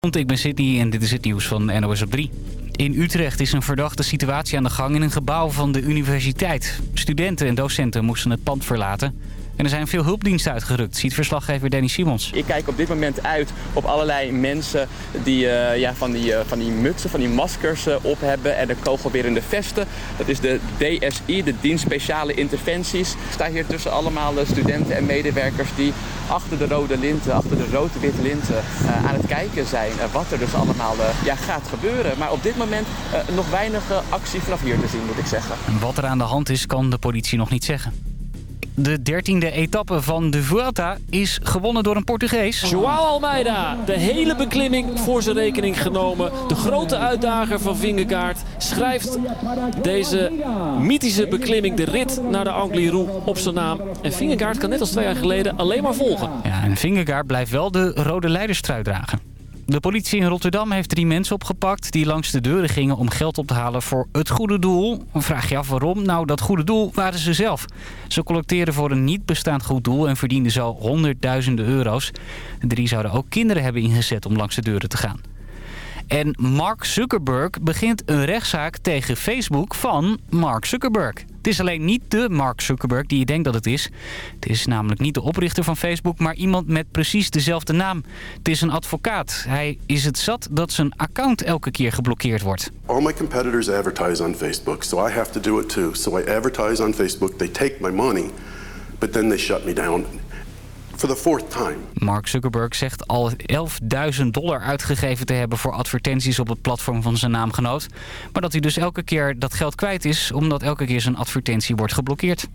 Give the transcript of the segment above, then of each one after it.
Ik ben Sydney en dit is het nieuws van NOS op 3. In Utrecht is een verdachte situatie aan de gang in een gebouw van de universiteit. Studenten en docenten moesten het pand verlaten. En er zijn veel hulpdiensten uitgerukt, ziet verslaggever Danny Simons. Ik kijk op dit moment uit op allerlei mensen die uh, ja, van, die, uh, van die mutsen, van die maskers uh, op hebben en de kogelwerende vesten. Dat is de DSI, de Dienst Speciale Interventies. Ik sta hier tussen allemaal studenten en medewerkers die achter de rode linten, achter de rood-witte linten aan het kijken zijn. wat er dus allemaal ja, gaat gebeuren. Maar op dit moment nog weinig actie vanaf hier te zien, moet ik zeggen. Wat er aan de hand is, kan de politie nog niet zeggen. De dertiende etappe van de Vuelta is gewonnen door een Portugees. João Almeida, de hele beklimming voor zijn rekening genomen. De grote uitdager van Vingegaard schrijft deze mythische beklimming, de rit naar de Angliru, op zijn naam. En Vingegaard kan net als twee jaar geleden alleen maar volgen. Ja, en Vingegaard blijft wel de rode leiderstrui dragen. De politie in Rotterdam heeft drie mensen opgepakt die langs de deuren gingen om geld op te halen voor het goede doel. Vraag je af waarom? Nou, dat goede doel waren ze zelf. Ze collecteerden voor een niet bestaand goed doel en verdienden zo honderdduizenden euro's. Drie zouden ook kinderen hebben ingezet om langs de deuren te gaan. En Mark Zuckerberg begint een rechtszaak tegen Facebook van Mark Zuckerberg. Het is alleen niet de Mark Zuckerberg die je denkt dat het is. Het is namelijk niet de oprichter van Facebook, maar iemand met precies dezelfde naam. Het is een advocaat. Hij is het zat dat zijn account elke keer geblokkeerd wordt. All my competitors advertise on Facebook, so I have to do it too. So I advertise on Facebook, they take my money, but then they shut me down for the fourth time. Mark Zuckerberg zegt al 11.000 dollar uitgegeven te hebben voor advertenties op het platform van zijn naamgenoot. Maar dat hij dus elke keer dat geld kwijt is, omdat elke keer zijn advertentie wordt geblokkeerd.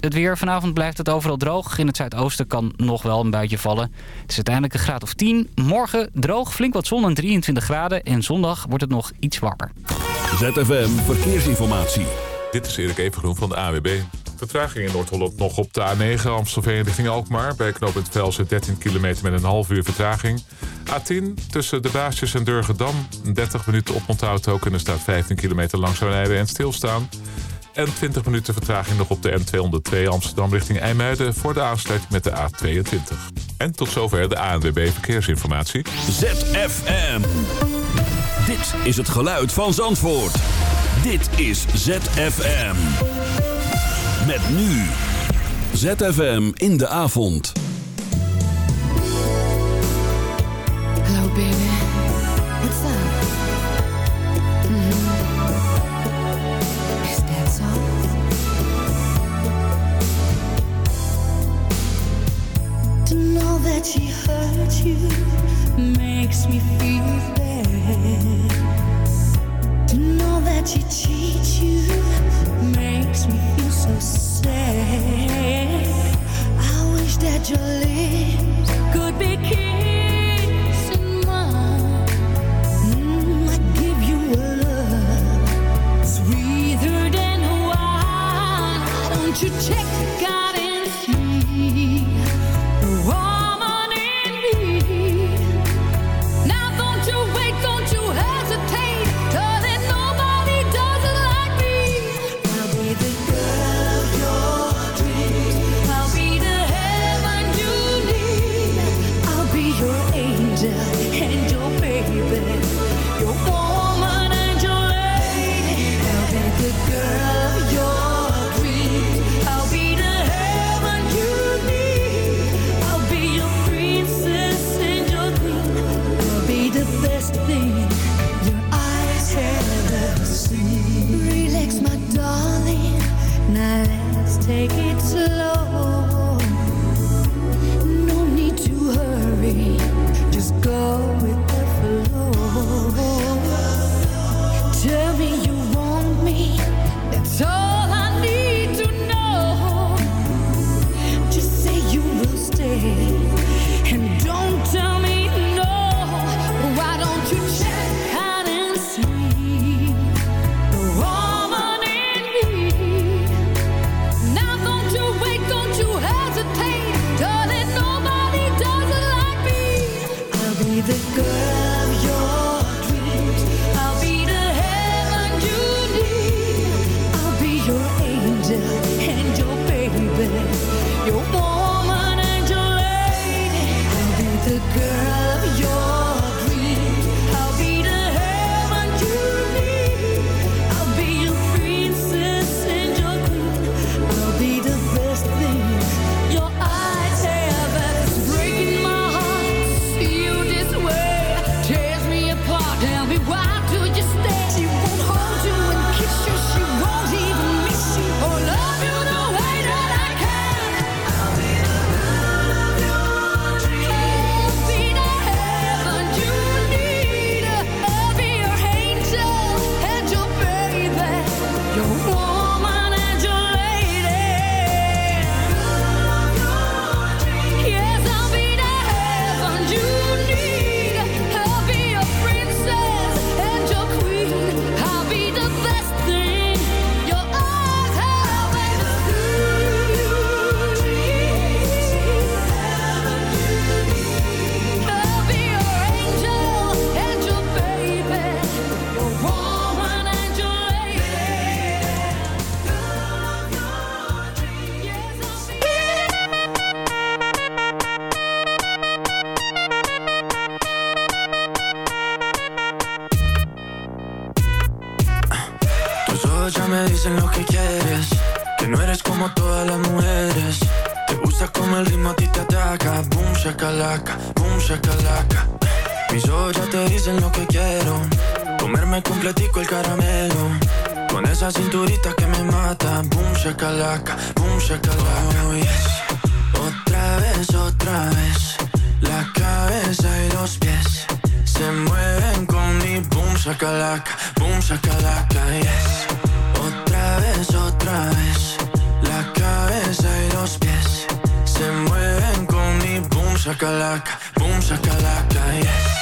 Het weer. Vanavond blijft het overal droog. In het zuidoosten kan nog wel een buitje vallen. Het is uiteindelijk een graad of 10. Morgen droog, flink wat zon en 23 graden. En zondag wordt het nog iets warmer. ZFM Verkeersinformatie. Dit is Erik Evengroen van de AWB. Vertraging in Noord-Holland nog op de A9 Amstelveen richting Alkmaar. Bij knooppunt Velsen 13 kilometer met een half uur vertraging. A10 tussen de Baasjes en Durgedam. 30 minuten oponthoud ook en er staat 15 kilometer langzaam rijden en stilstaan. En 20 minuten vertraging nog op de N202 Amsterdam richting IJmuiden... voor de aansluiting met de A22. En tot zover de ANWB Verkeersinformatie. ZFM. Dit is het geluid van Zandvoort. Dit is ZFM. Met nu. ZFM in de avond. Hello baby. What's up? Mm -hmm. Is that so? To know that she hurt you makes me feel bad. That she cheats you makes me feel so sad. I wish that your lips could be kissing mine. I give you a love sweeter than wine. Don't you check and dicen lo que quiero. Comerme completico el caramelo. Con esa cinturita que me mata. Boom, shakalaka, boom, shakalaka. Oh, yes. Otra vez, otra vez. La cabeza y los pies se mueven con mi boom, shakalaka, boom, shakalaka, yes. Otra vez, otra vez. La cabeza y los pies se mueven con mi boom, shakalaka, boom, shakalaka, yes.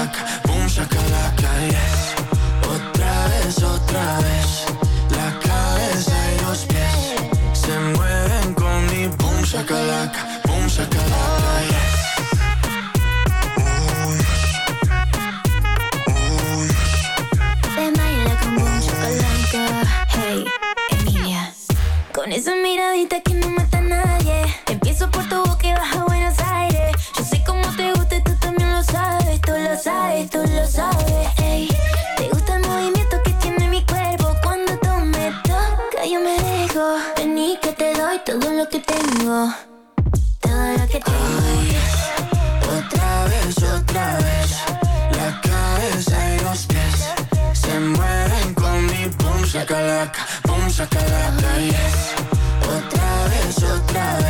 Shakalaka, boom shakalaka, yes. Otra vez, otra vez. La cabeza y los pies se mueven con mi boom shakalaka, boom shakalaka, yes. Hey, Emilia. Con esa miradita que no mata tengo. Todo lo que tengo. Otra vez, otra vez. La cabeza y los pies se mueven con mi boom shakalaka, boom shakalaka, yes. Otra vez, otra vez.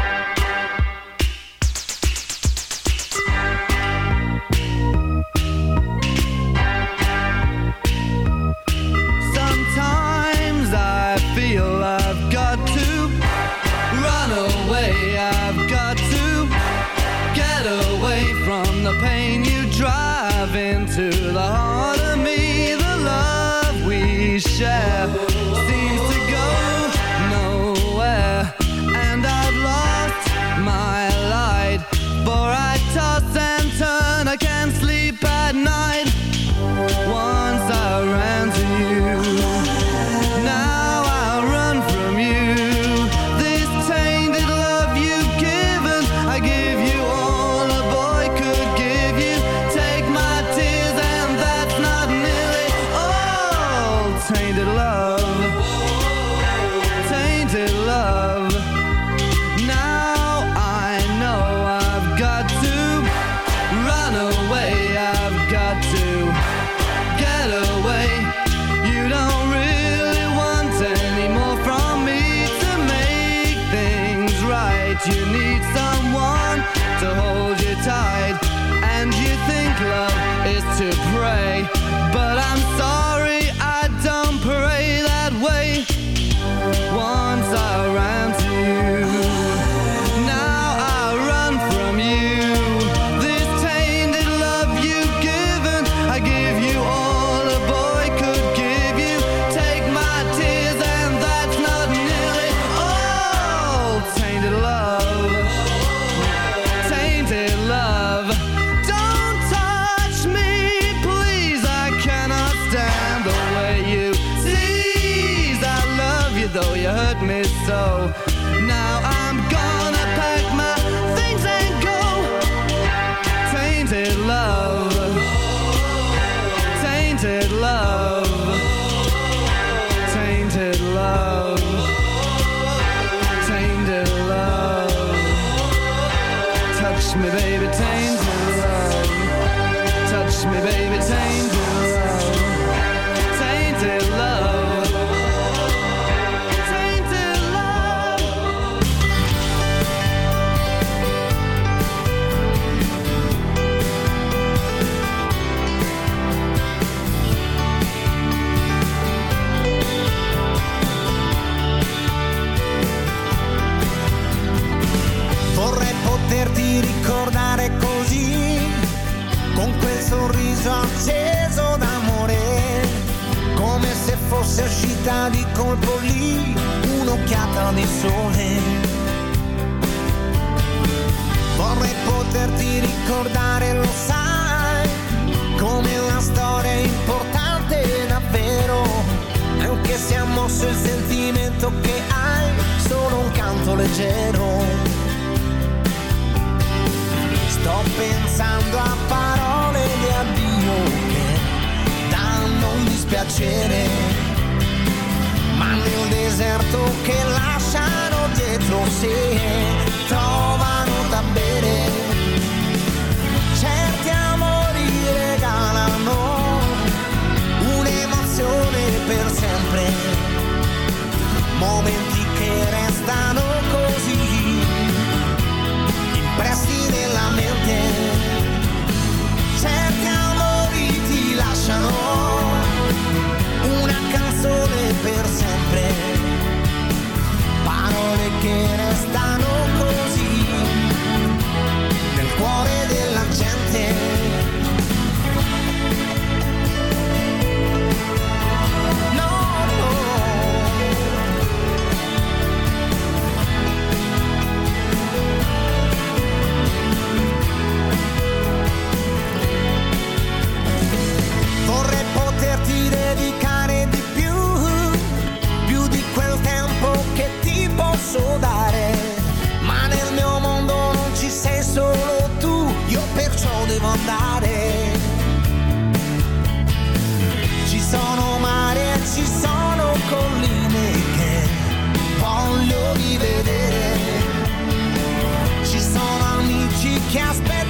bene, ma nel deserto che lasciano dietro sé, trova posso dare, ma nel mio mondo non ci sei solo tu, io perciò devo andare. Ci sono mare e ci sono colline che voglio rivedere, ci sono amici che aspettano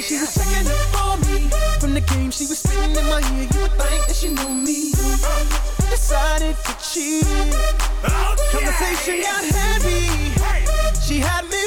saw she was checking up on me. From the game, she was spitting in my ear. You would think that she knew me. Uh, decided to cheat. Conversation got heavy. She had me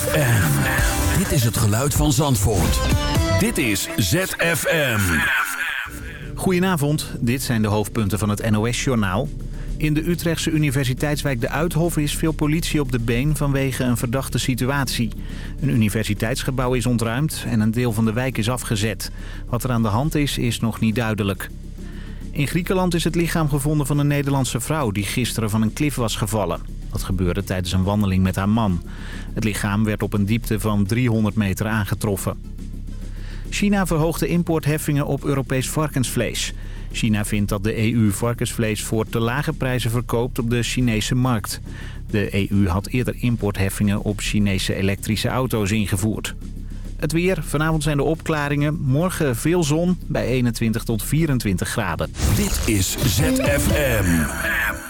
ZFM. Dit is het geluid van Zandvoort. Dit is ZFM. Goedenavond, dit zijn de hoofdpunten van het NOS-journaal. In de Utrechtse universiteitswijk De Uithof is veel politie op de been vanwege een verdachte situatie. Een universiteitsgebouw is ontruimd en een deel van de wijk is afgezet. Wat er aan de hand is, is nog niet duidelijk. In Griekenland is het lichaam gevonden van een Nederlandse vrouw die gisteren van een klif was gevallen. Dat gebeurde tijdens een wandeling met haar man. Het lichaam werd op een diepte van 300 meter aangetroffen. China verhoogt de importheffingen op Europees varkensvlees. China vindt dat de EU varkensvlees voor te lage prijzen verkoopt op de Chinese markt. De EU had eerder importheffingen op Chinese elektrische auto's ingevoerd. Het weer. Vanavond zijn er opklaringen. Morgen veel zon bij 21 tot 24 graden. Dit is ZFM.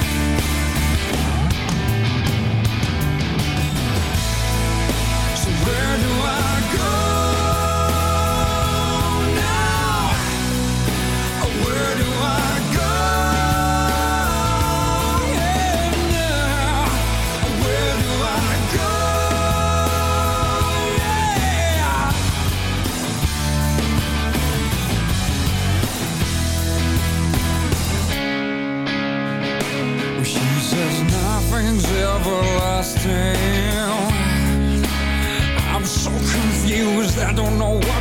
Everlasting. I'm so confused, I don't know what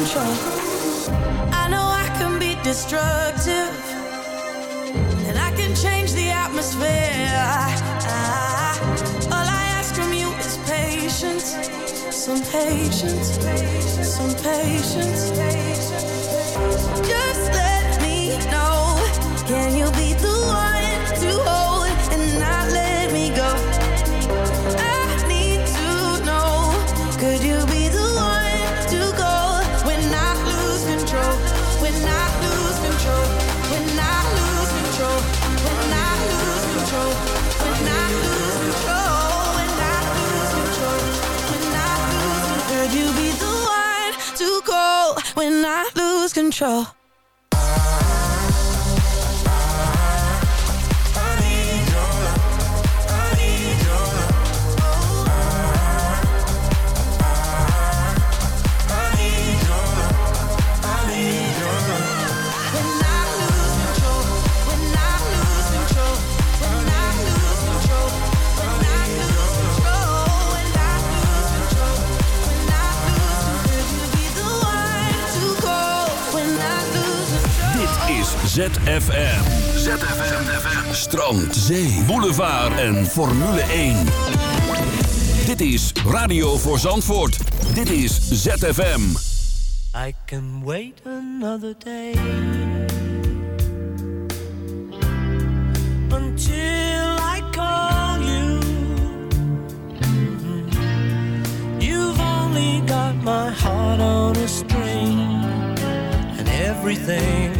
control. I know I can be destructive, and I can change the atmosphere. All I ask from you is patience, some patience, some patience. Just let me know. Can you be the one to hold? control. ZFM. ZFM. Strand, zee, boulevard en Formule 1. Dit is Radio voor Zandvoort. Dit is ZFM. I can wait another day. Until I call you. Mm-hmm. You've only got my heart on a string. And everything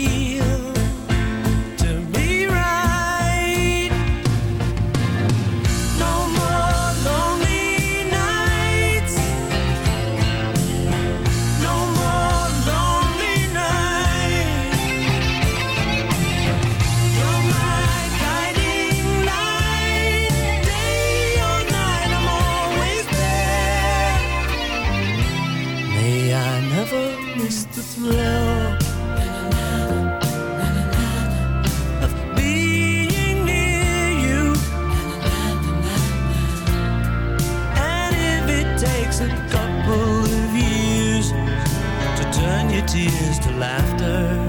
tears to laughter.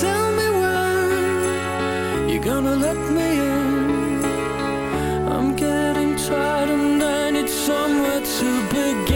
Tell me when you're gonna let me in. I'm getting tired and I need somewhere to begin.